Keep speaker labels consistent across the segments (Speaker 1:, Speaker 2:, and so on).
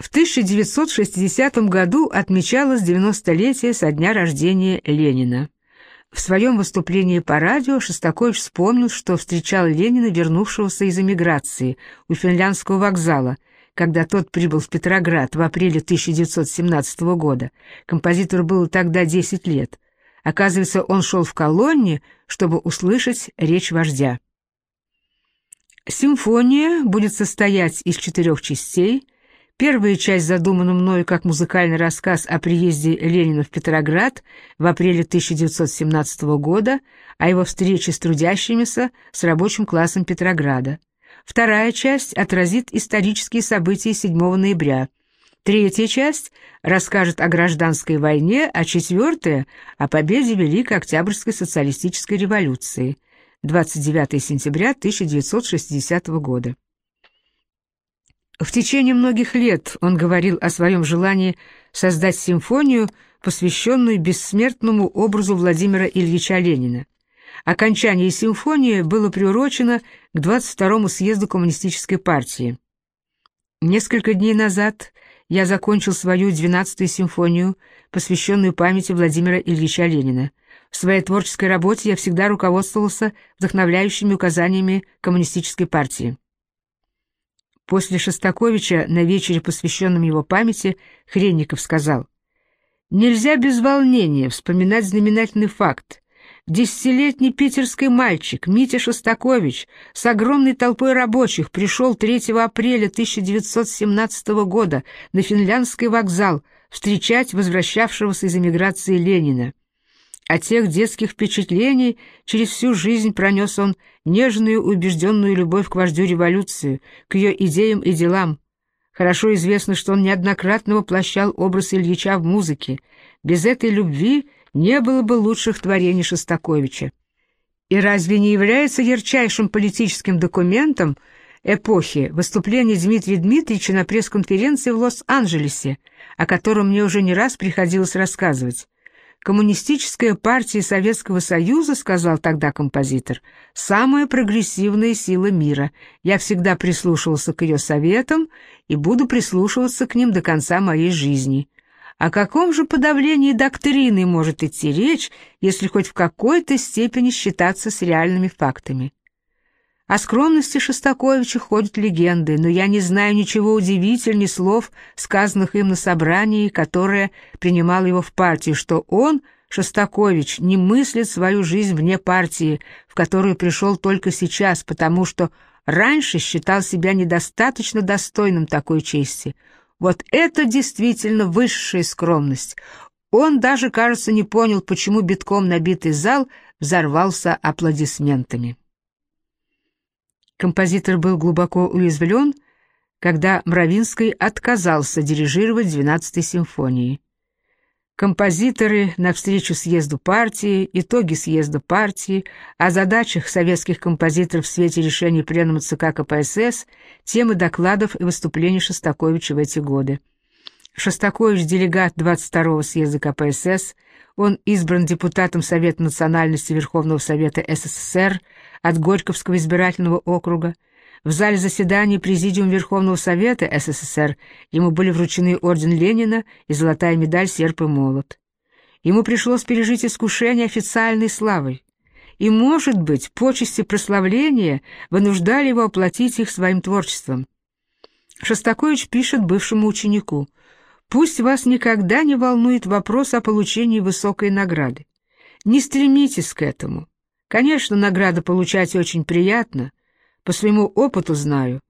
Speaker 1: В 1960 году отмечалось 90-летие со дня рождения Ленина. В своем выступлении по радио Шостакович вспомнил, что встречал Ленина, вернувшегося из эмиграции, у финляндского вокзала, когда тот прибыл в Петроград в апреле 1917 года. Композитору было тогда 10 лет. Оказывается, он шел в колонне, чтобы услышать речь вождя. Симфония будет состоять из четырех частей – Первая часть задумана мною как музыкальный рассказ о приезде Ленина в Петроград в апреле 1917 года, о его встрече с трудящимися, с рабочим классом Петрограда. Вторая часть отразит исторические события 7 ноября. Третья часть расскажет о гражданской войне, а четвертая – о победе Великой Октябрьской социалистической революции. 29 сентября 1960 года. В течение многих лет он говорил о своем желании создать симфонию, посвященную бессмертному образу Владимира Ильича Ленина. Окончание симфонии было приурочено к 22-му съезду Коммунистической партии. Несколько дней назад я закончил свою 12-ю симфонию, посвященную памяти Владимира Ильича Ленина. В своей творческой работе я всегда руководствовался вдохновляющими указаниями Коммунистической партии. После Шостаковича на вечере, посвященном его памяти, Хренников сказал, «Нельзя без волнения вспоминать знаменательный факт. Десятилетний питерский мальчик Митя Шостакович с огромной толпой рабочих пришел 3 апреля 1917 года на финляндский вокзал встречать возвращавшегося из эмиграции Ленина. От тех детских впечатлений через всю жизнь пронес он нежную убежденную любовь к вождю революции, к ее идеям и делам. Хорошо известно, что он неоднократно воплощал образ Ильича в музыке. Без этой любви не было бы лучших творений Шостаковича. И разве не является ярчайшим политическим документом эпохи выступление Дмитрия Дмитриевича на пресс-конференции в Лос-Анджелесе, о котором мне уже не раз приходилось рассказывать? Коммунистическая партия Советского Союза, сказал тогда композитор, самая прогрессивная сила мира. Я всегда прислушивался к ее советам и буду прислушиваться к ним до конца моей жизни. О каком же подавлении доктрины может идти речь, если хоть в какой-то степени считаться с реальными фактами? О скромности Шостаковича ходят легенды, но я не знаю ничего удивительней слов, сказанных им на собрании, которое принимал его в партии, что он, Шостакович, не мыслит свою жизнь вне партии, в которую пришел только сейчас, потому что раньше считал себя недостаточно достойным такой чести. Вот это действительно высшая скромность. Он даже, кажется, не понял, почему битком набитый зал взорвался аплодисментами. Композитор был глубоко уязвлен, когда Мравинский отказался дирижировать 12-й симфонией. Композиторы на встречу съезду партии, итоги съезда партии, о задачах советских композиторов в свете решений Пленума ЦК КПСС, темы докладов и выступлений Шостаковича в эти годы. Шостакович – делегат 22-го съезда КПСС, он избран депутатом Совета национальности Верховного Совета СССР от Горьковского избирательного округа. В зале заседаний Президиум Верховного Совета СССР ему были вручены орден Ленина и золотая медаль «Серп и молот». Ему пришлось пережить искушение официальной славой. И, может быть, почести прославления вынуждали его оплатить их своим творчеством. Шостакович пишет бывшему ученику – Пусть вас никогда не волнует вопрос о получении высокой награды. Не стремитесь к этому. Конечно, награда получать очень приятно, по своему опыту знаю,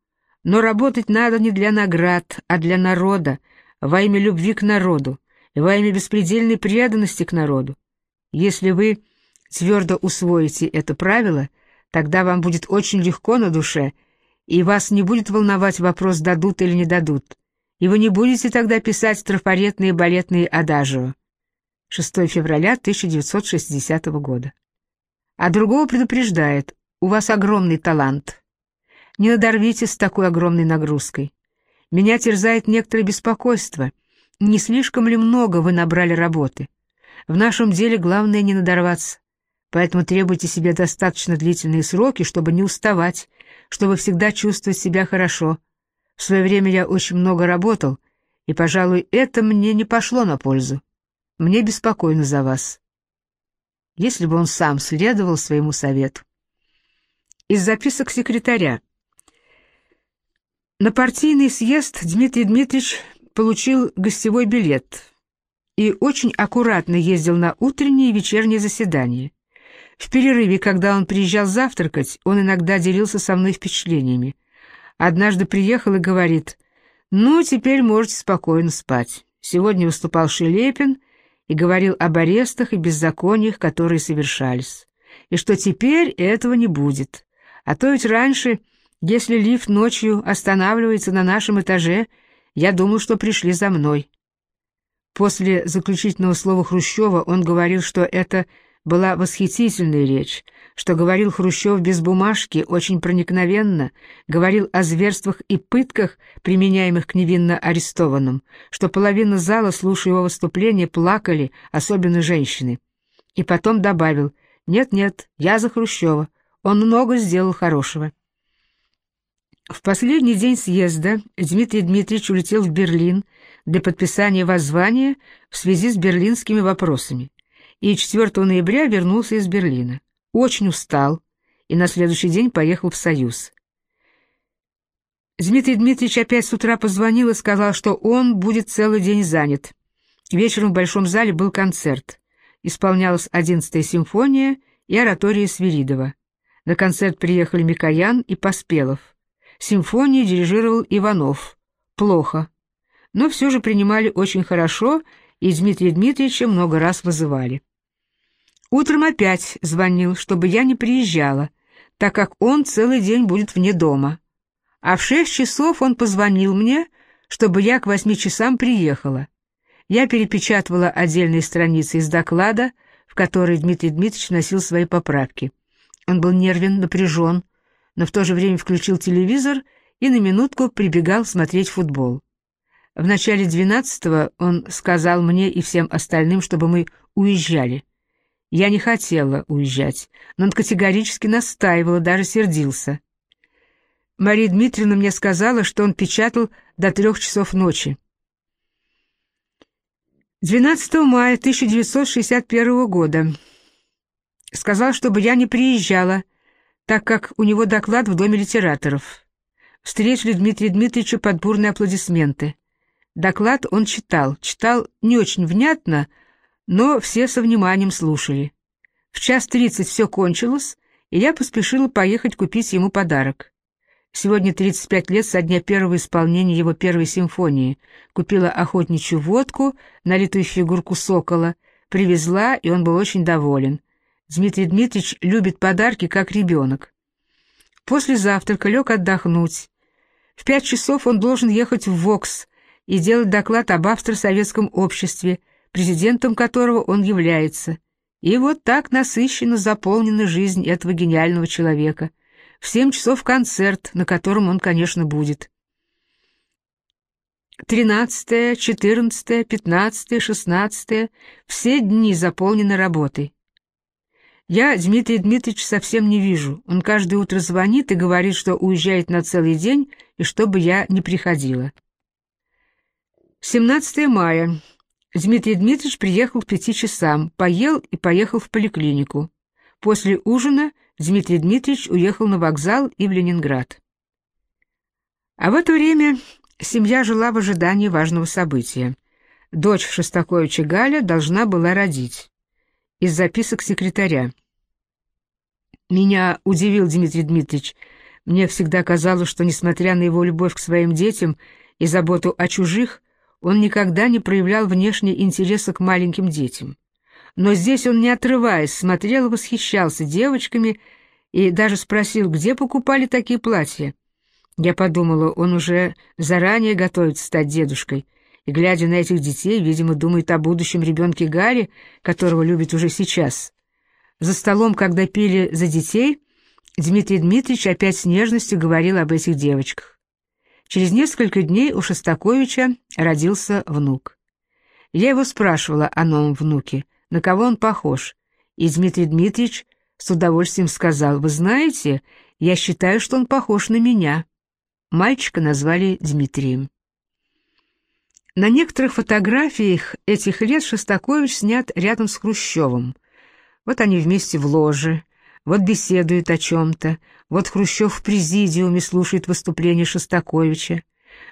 Speaker 1: но работать надо не для наград, а для народа, во имя любви к народу, во имя беспредельной преданности к народу. Если вы твердо усвоите это правило, тогда вам будет очень легко на душе, и вас не будет волновать вопрос, дадут или не дадут и вы не будете тогда писать трафаретные балетные адажио. 6 февраля 1960 года. А другого предупреждает, у вас огромный талант. Не надорвитесь с такой огромной нагрузкой. Меня терзает некоторое беспокойство. Не слишком ли много вы набрали работы? В нашем деле главное не надорваться. Поэтому требуйте себе достаточно длительные сроки, чтобы не уставать, чтобы всегда чувствовать себя хорошо, в свое время я очень много работал, и, пожалуй, это мне не пошло на пользу. Мне беспокойно за вас. Если бы он сам следовал своему совету. Из записок секретаря. На партийный съезд Дмитрий Дмитриевич получил гостевой билет и очень аккуратно ездил на утренние и вечерние заседания. В перерыве, когда он приезжал завтракать, он иногда делился со мной впечатлениями. Однажды приехал и говорит, «Ну, теперь можете спокойно спать. Сегодня выступал Шелепин и говорил об арестах и беззакониях, которые совершались, и что теперь этого не будет. А то ведь раньше, если лифт ночью останавливается на нашем этаже, я думал, что пришли за мной». После заключительного слова Хрущева он говорил, что это была восхитительная речь, что говорил Хрущев без бумажки, очень проникновенно, говорил о зверствах и пытках, применяемых к невинно арестованным, что половина зала, слушая его выступление, плакали, особенно женщины. И потом добавил «Нет-нет, я за Хрущева, он много сделал хорошего». В последний день съезда Дмитрий Дмитриевич улетел в Берлин для подписания воззвания в связи с берлинскими вопросами и 4 ноября вернулся из Берлина. Очень устал и на следующий день поехал в Союз. Дмитрий Дмитриевич опять с утра позвонил и сказал, что он будет целый день занят. Вечером в Большом зале был концерт. Исполнялась 11-я симфония и оратория Свиридова. На концерт приехали Микоян и Поспелов. Симфонию дирижировал Иванов. Плохо. Но все же принимали очень хорошо, и Дмитрия Дмитриевича много раз вызывали. Утром опять звонил, чтобы я не приезжала, так как он целый день будет вне дома. А в шесть часов он позвонил мне, чтобы я к восьми часам приехала. Я перепечатывала отдельные страницы из доклада, в который Дмитрий Дмитриевич носил свои поправки. Он был нервен, напряжен, но в то же время включил телевизор и на минутку прибегал смотреть футбол. В начале двенадцатого он сказал мне и всем остальным, чтобы мы уезжали. Я не хотела уезжать, но он категорически настаивал даже сердился. Мария Дмитриевна мне сказала, что он печатал до трех часов ночи. 12 мая 1961 года. Сказал, чтобы я не приезжала, так как у него доклад в Доме литераторов. Встретили Дмитрия Дмитриевича под бурные аплодисменты. Доклад он читал, читал не очень внятно, но все со вниманием слушали. В час тридцать все кончилось, и я поспешила поехать купить ему подарок. Сегодня 35 лет со дня первого исполнения его первой симфонии. Купила охотничью водку, налитую фигурку сокола, привезла, и он был очень доволен. Дмитрий Дмитриевич любит подарки, как ребенок. После завтрака лег отдохнуть. В пять часов он должен ехать в ВОКС и делать доклад об австро-советском обществе, президентом которого он является. И вот так насыщенно заполнена жизнь этого гениального человека. В семь часов концерт, на котором он, конечно, будет. Тринадцатое, четырнадцатое, пятнадцатое, шестнадцатое — все дни заполнены работой. Я Дмитрия Дмитриевича совсем не вижу. Он каждое утро звонит и говорит, что уезжает на целый день, и чтобы я не приходила. 17 мая. Дмитрий Дмитриевич приехал к пяти часам, поел и поехал в поликлинику. После ужина Дмитрий Дмитриевич уехал на вокзал и в Ленинград. А в это время семья жила в ожидании важного события. Дочь Шостаковича Галя должна была родить. Из записок секретаря. Меня удивил Дмитрий Дмитриевич. Мне всегда казалось, что, несмотря на его любовь к своим детям и заботу о чужих, он никогда не проявлял внешне интереса к маленьким детям. Но здесь он, не отрываясь, смотрел и восхищался девочками и даже спросил, где покупали такие платья. Я подумала, он уже заранее готовится стать дедушкой, и, глядя на этих детей, видимо, думает о будущем ребенке Гарри, которого любит уже сейчас. За столом, когда пили за детей, Дмитрий Дмитриевич опять с нежностью говорил об этих девочках. Через несколько дней у Шостаковича родился внук. Я его спрашивала о новом внуке, на кого он похож, и Дмитрий Дмитриевич с удовольствием сказал, «Вы знаете, я считаю, что он похож на меня». Мальчика назвали Дмитрием. На некоторых фотографиях этих лет Шостакович снят рядом с Хрущевым. Вот они вместе в ложе, вот беседуют о чем-то, вот Хрущев в президиуме слушает выступление Шостаковича.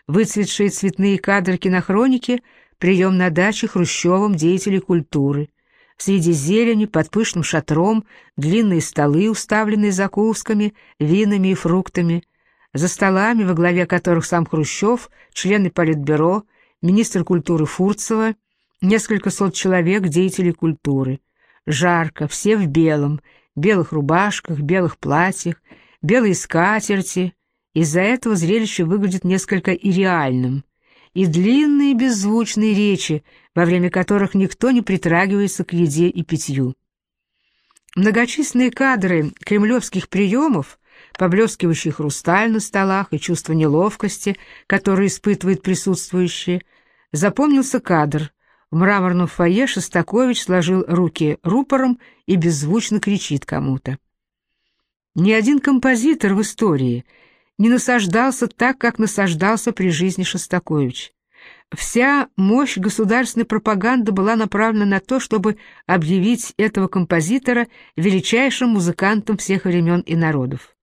Speaker 1: Выцветшие цветные кадры кинохроники — прием на даче Хрущевым деятелей культуры. Среди зелени, под пышным шатром, длинные столы, уставленные закусками, винами и фруктами. За столами, во главе которых сам Хрущев, члены Политбюро — министр культуры Фурцева, несколько сот человек, деятелей культуры. Жарко, все в белом, белых рубашках, белых платьях, белые скатерти. Из-за этого зрелище выглядит несколько ирреальным. И длинные беззвучные речи, во время которых никто не притрагивается к еде и питью. Многочисленные кадры кремлевских приемов, поблескивающий хрусталь на столах и чувство неловкости, которое испытывают присутствующие, запомнился кадр. В мраморном фойе Шостакович сложил руки рупором и беззвучно кричит кому-то. Ни один композитор в истории не насаждался так, как насаждался при жизни Шостакович. Вся мощь государственной пропаганды была направлена на то, чтобы объявить этого композитора величайшим музыкантом всех времен и народов.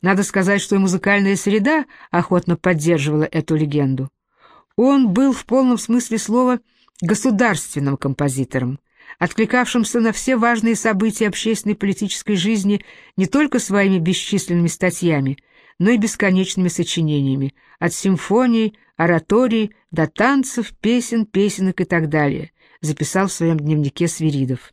Speaker 1: Надо сказать, что и музыкальная среда охотно поддерживала эту легенду. Он был в полном смысле слова государственным композитором, откликавшимся на все важные события общественной политической жизни не только своими бесчисленными статьями, но и бесконечными сочинениями, от симфоний, ораторий до танцев, песен, песенок и так далее, записал в своем дневнике Свиридов.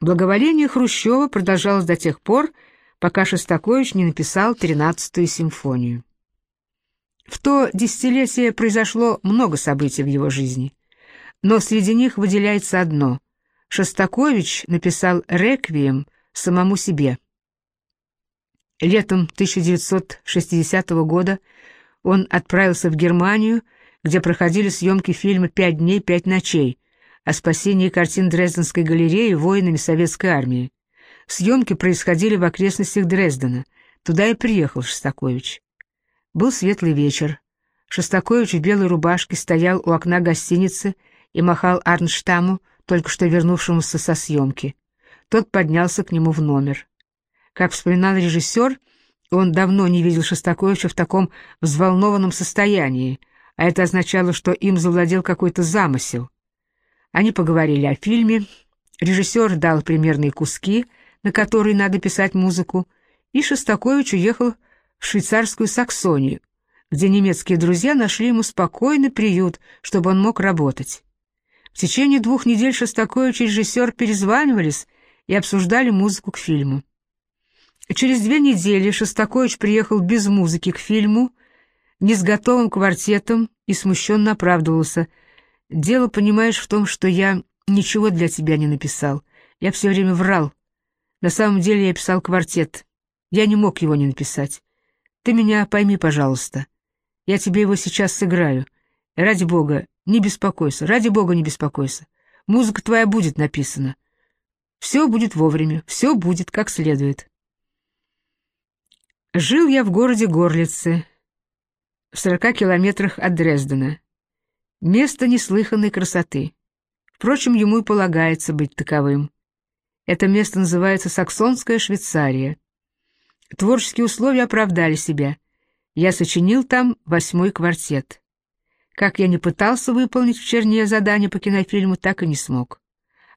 Speaker 1: Благоволение Хрущева продолжалось до тех пор, пока Шостакович не написал тринадцатую симфонию. В то десятилетие произошло много событий в его жизни, но среди них выделяется одно. Шостакович написал «Реквием» самому себе. Летом 1960 года он отправился в Германию, где проходили съемки фильма «Пять дней, пять ночей» о спасении картин Дрезденской галереи воинами советской армии. Съемки происходили в окрестностях Дрездена. Туда и приехал Шостакович. Был светлый вечер. Шостакович в белой рубашке стоял у окна гостиницы и махал Арнштаму, только что вернувшемуся со съемки. Тот поднялся к нему в номер. Как вспоминал режиссер, он давно не видел Шостаковича в таком взволнованном состоянии, а это означало, что им завладел какой-то замысел. Они поговорили о фильме, режиссер дал примерные куски, на который надо писать музыку, и Шостакович уехал в швейцарскую Саксонию, где немецкие друзья нашли ему спокойный приют, чтобы он мог работать. В течение двух недель Шостакович и режиссер перезванивались и обсуждали музыку к фильму. Через две недели Шостакович приехал без музыки к фильму, не с готовым квартетом и смущенно оправдывался. «Дело, понимаешь, в том, что я ничего для тебя не написал. Я все время врал. На самом деле я писал квартет. Я не мог его не написать. Ты меня пойми, пожалуйста. Я тебе его сейчас сыграю. Ради бога, не беспокойся, ради бога не беспокойся. Музыка твоя будет написана. Все будет вовремя, все будет как следует. Жил я в городе Горлице, в сорока километрах от Дрездена. Место неслыханной красоты. Впрочем, ему и полагается быть таковым. Это место называется Саксонская Швейцария. Творческие условия оправдали себя. Я сочинил там восьмой квартет. Как я не пытался выполнить в Черне задание по кинофильму, так и не смог.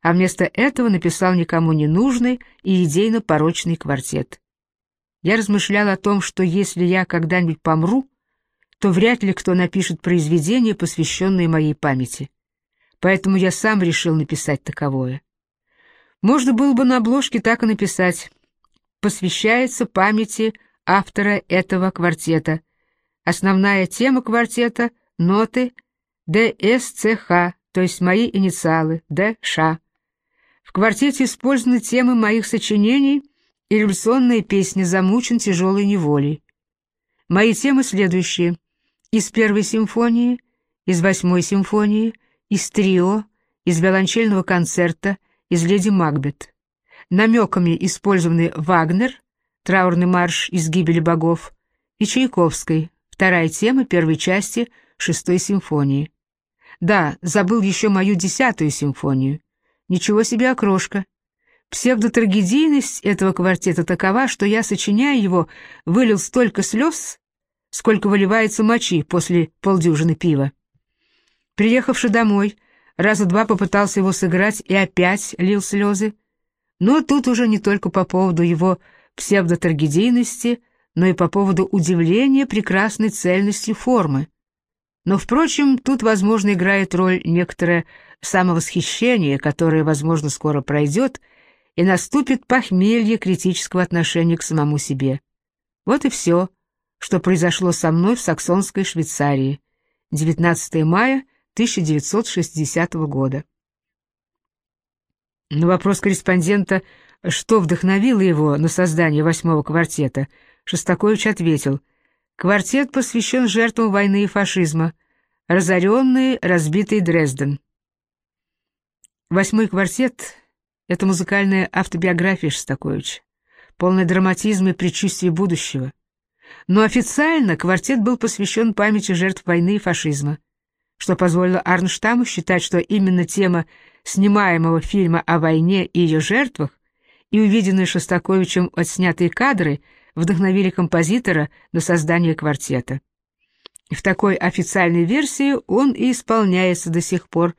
Speaker 1: А вместо этого написал никому не нужный и идейно порочный квартет. Я размышлял о том, что если я когда-нибудь помру, то вряд ли кто напишет произведение, посвященное моей памяти. Поэтому я сам решил написать таковое. Можно было бы на обложке так и написать «Посвящается памяти автора этого квартета. Основная тема квартета — ноты ДСЦХ, то есть мои инициалы, ДШ. В квартете использованы темы моих сочинений и революционные песни «Замучен тяжелой неволей». Мои темы следующие. Из первой симфонии, из восьмой симфонии, из трио, из виолончельного концерта — из «Леди Макбет». Намеками использованы Вагнер, траурный марш из «Гибели богов» и Чайковской, вторая тема первой части шестой симфонии. Да, забыл еще мою десятую симфонию. Ничего себе окрошка. Псевдотрагедийность этого квартета такова, что я, сочиняя его, вылил столько слез, сколько выливается мочи после полдюжины пива. Приехавши домой, раза два попытался его сыграть и опять лил слезы. Но тут уже не только по поводу его псевдотрагедийности, но и по поводу удивления прекрасной цельностью формы. Но, впрочем, тут, возможно, играет роль некоторое самовосхищение, которое, возможно, скоро пройдет, и наступит похмелье критического отношения к самому себе. Вот и все, что произошло со мной в саксонской Швейцарии. 19 мая 1960 года. На вопрос корреспондента, что вдохновило его на создание восьмого квартета, Шостакович ответил, «Квартет посвящен жертвам войны и фашизма, разоренный, разбитый Дрезден». Восьмой квартет — это музыкальная автобиография Шостаковича, полная драматизма и предчувствия будущего. Но официально квартет был посвящен памяти жертв войны и фашизма, что позволило Арнштаму считать, что именно тема снимаемого фильма о войне и ее жертвах и увиденные Шостаковичем отснятые кадры вдохновили композитора на создание квартета. В такой официальной версии он и исполняется до сих пор,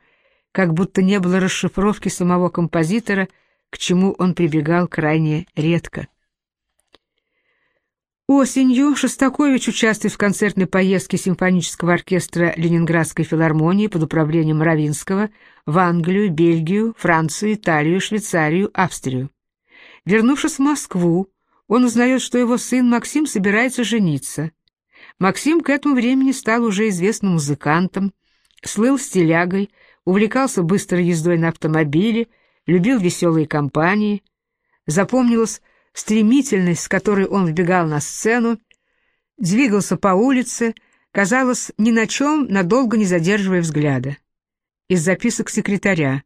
Speaker 1: как будто не было расшифровки самого композитора, к чему он прибегал крайне редко. Осенью Шостакович участвует в концертной поездке симфонического оркестра Ленинградской филармонии под управлением Равинского в Англию, Бельгию, Францию, Италию, Швейцарию, Австрию. Вернувшись в Москву, он узнает, что его сын Максим собирается жениться. Максим к этому времени стал уже известным музыкантом, слыл стилягой, увлекался быстрой ездой на автомобиле, любил веселые компании. Запомнилось стремительность, с которой он вбегал на сцену, двигался по улице, казалось, ни на чем надолго не задерживая взгляда. Из записок секретаря.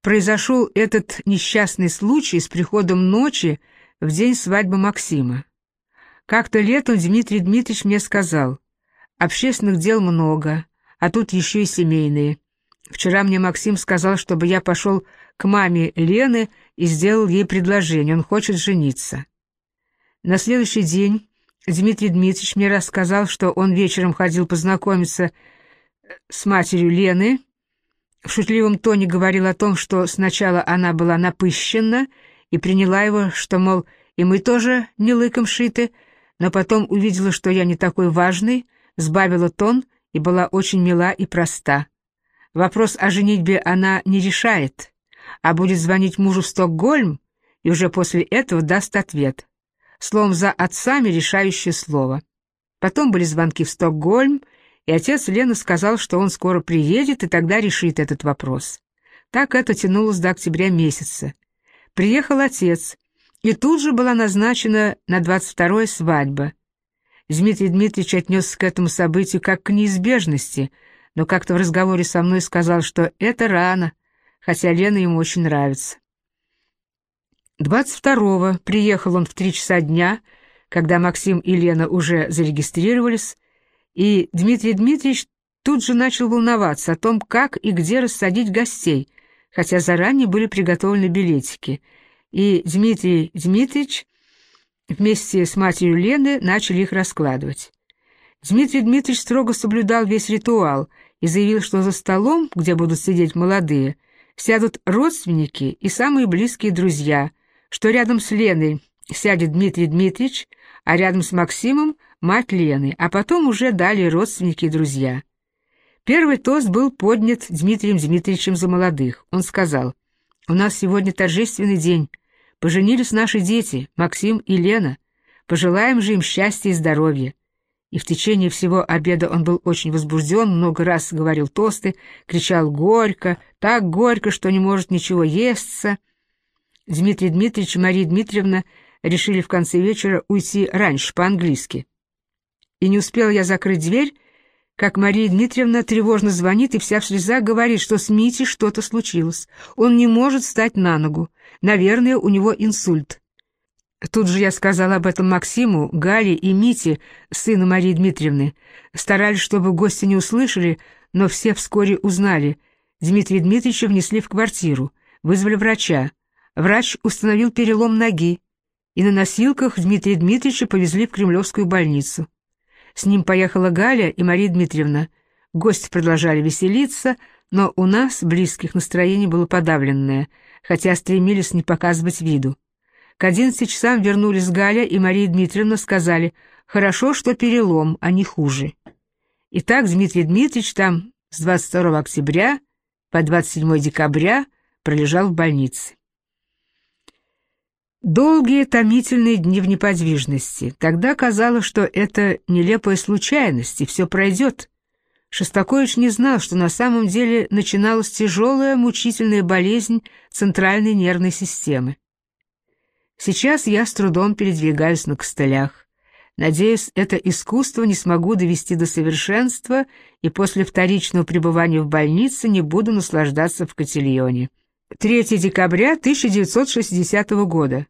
Speaker 1: Произошел этот несчастный случай с приходом ночи в день свадьбы Максима. Как-то летом Дмитрий Дмитриевич мне сказал, общественных дел много, а тут еще и семейные. Вчера мне Максим сказал, чтобы я пошел к маме Лены и сделал ей предложение, он хочет жениться. На следующий день Дмитрий Дмитриевич мне рассказал, что он вечером ходил познакомиться с матерью Лены, в шутливом тоне говорил о том, что сначала она была напыщена и приняла его, что, мол, и мы тоже не лыком шиты, но потом увидела, что я не такой важный, сбавила тон и была очень мила и проста. Вопрос о женитьбе она не решает, а будет звонить мужу в Стокгольм и уже после этого даст ответ. Словом, за отцами решающее слово. Потом были звонки в Стокгольм, и отец Лены сказал, что он скоро приедет и тогда решит этот вопрос. Так это тянулось до октября месяца. Приехал отец, и тут же была назначена на 22-е свадьба. Дмитрий Дмитриевич отнесся к этому событию как к неизбежности, но как-то в разговоре со мной сказал, что это рано, хотя Лена ему очень нравится. 22-го приехал он в три часа дня, когда Максим и Лена уже зарегистрировались, и Дмитрий Дмитриевич тут же начал волноваться о том, как и где рассадить гостей, хотя заранее были приготовлены билетики, и Дмитрий Дмитриевич вместе с матерью Лены начали их раскладывать. Дмитрий Дмитриевич строго соблюдал весь ритуал и заявил, что за столом, где будут сидеть молодые, сядут родственники и самые близкие друзья, что рядом с Леной сядет Дмитрий Дмитриевич, а рядом с Максимом — мать Лены, а потом уже далее родственники и друзья. Первый тост был поднят Дмитрием Дмитриевичем за молодых. Он сказал, «У нас сегодня торжественный день. Поженились наши дети, Максим и Лена. Пожелаем же им счастья и здоровья и в течение всего обеда он был очень возбужден, много раз говорил тосты, кричал «горько», так горько, что не может ничего естся. Дмитрий Дмитриевич и Мария Дмитриевна решили в конце вечера уйти раньше, по-английски. И не успел я закрыть дверь, как Мария Дмитриевна тревожно звонит и вся в слезах говорит, что с Митей что-то случилось. Он не может встать на ногу. Наверное, у него инсульт. Тут же я сказала об этом Максиму, Гале и Мите, сыну Марии Дмитриевны. Старались, чтобы гости не услышали, но все вскоре узнали. Дмитрия Дмитриевича внесли в квартиру, вызвали врача. Врач установил перелом ноги, и на носилках Дмитрия Дмитриевича повезли в Кремлевскую больницу. С ним поехала Галя и Мария Дмитриевна. Гости продолжали веселиться, но у нас, близких, настроение было подавленное, хотя стремились не показывать виду. К одиннадцати часам вернулись Галя и Мария Дмитриевна, сказали, хорошо, что перелом, а не хуже. Итак, Дмитрий Дмитриевич там с 22 октября по 27 декабря пролежал в больнице. Долгие томительные дни в неподвижности. Тогда казалось, что это нелепая случайность, и все пройдет. Шостакович не знал, что на самом деле начиналась тяжелая мучительная болезнь центральной нервной системы. Сейчас я с трудом передвигаюсь на костылях. Надеюсь, это искусство не смогу довести до совершенства и после вторичного пребывания в больнице не буду наслаждаться в котельоне. 3 декабря 1960 года.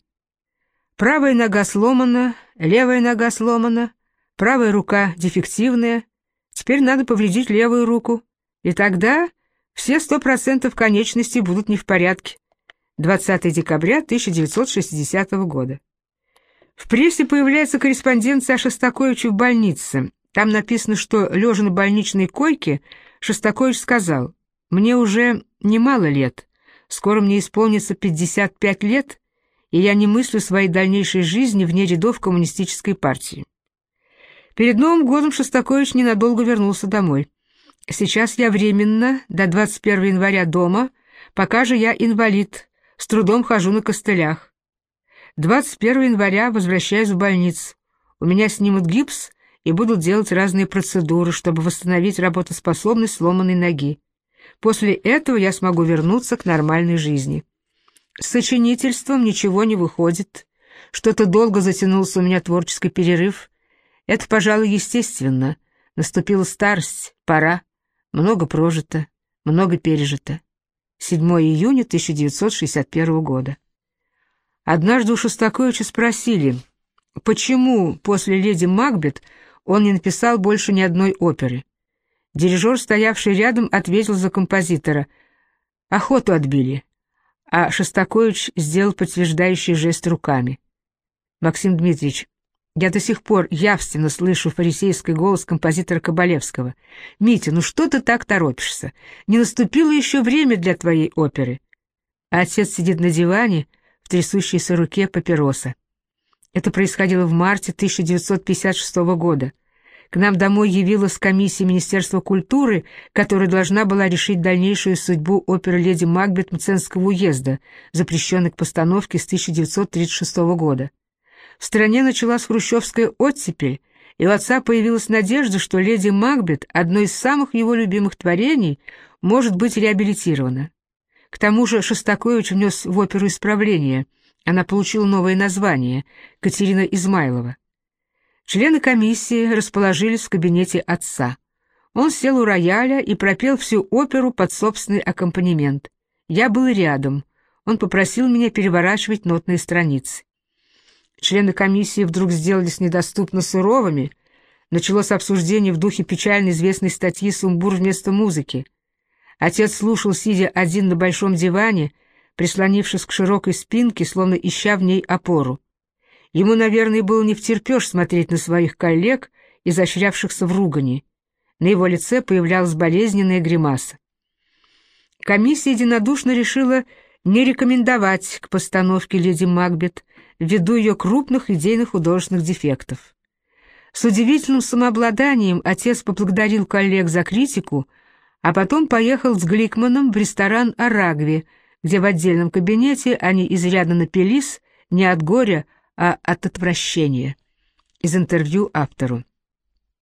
Speaker 1: Правая нога сломана, левая нога сломана, правая рука дефективная. Теперь надо повредить левую руку, и тогда все сто процентов конечностей будут не в порядке. 20 декабря 1960 года. В прессе появляется корреспонденция о Шостаковиче в больнице. Там написано, что, лежа на больничной койке, Шостакович сказал, «Мне уже немало лет, скоро мне исполнится 55 лет, и я не мыслю своей дальнейшей жизни вне рядов коммунистической партии». Перед Новым годом Шостакович ненадолго вернулся домой. «Сейчас я временно, до 21 января дома, пока же я инвалид, с трудом хожу на костылях. 21 января возвращаюсь в больницу. У меня снимут гипс и будут делать разные процедуры, чтобы восстановить работоспособность сломанной ноги. После этого я смогу вернуться к нормальной жизни. С сочинительством ничего не выходит. Что-то долго затянулся у меня творческий перерыв. Это, пожалуй, естественно. Наступила старость, пора. Много прожито, много пережито. 7 июня 1961 года. Однажды у Шостаковича спросили, почему после «Леди Макбет» он не написал больше ни одной оперы. Дирижер, стоявший рядом, ответил за композитора. Охоту отбили. А Шостакович сделал подтверждающий жест руками. Максим Дмитриевич, я до сих пор явственно слышу фарисейский голос композитора Кабалевского. «Митя, ну что ты так торопишься? Не наступило еще время для твоей оперы». А отец сидит на диване, в трясущейся руке папироса. Это происходило в марте 1956 года. К нам домой явилась комиссия Министерства культуры, которая должна была решить дальнейшую судьбу оперы «Леди Макбет» Мценского уезда, запрещенной к постановке с 1936 года. В стране началась хрущевская оттепель, и у отца появилась надежда, что леди Макбет, одно из самых его любимых творений, может быть реабилитирована. К тому же Шостакович внес в оперу исправление. Она получила новое название — Катерина Измайлова. Члены комиссии расположились в кабинете отца. Он сел у рояля и пропел всю оперу под собственный аккомпанемент. Я был рядом. Он попросил меня переворачивать нотные страницы. Члены комиссии вдруг сделались недоступно суровыми. Началось обсуждение в духе печально известной статьи «Сумбур вместо музыки». Отец слушал, сидя один на большом диване, прислонившись к широкой спинке, словно ища в ней опору. Ему, наверное, было не втерпешь смотреть на своих коллег, изощрявшихся в ругани. На его лице появлялась болезненная гримаса. Комиссия единодушно решила не рекомендовать к постановке «Леди Макбет», ввиду ее крупных идейных художественных дефектов. С удивительным самообладанием отец поблагодарил коллег за критику, а потом поехал с Гликманом в ресторан «Арагви», где в отдельном кабинете они изрядно напились не от горя, а от отвращения. Из интервью автору.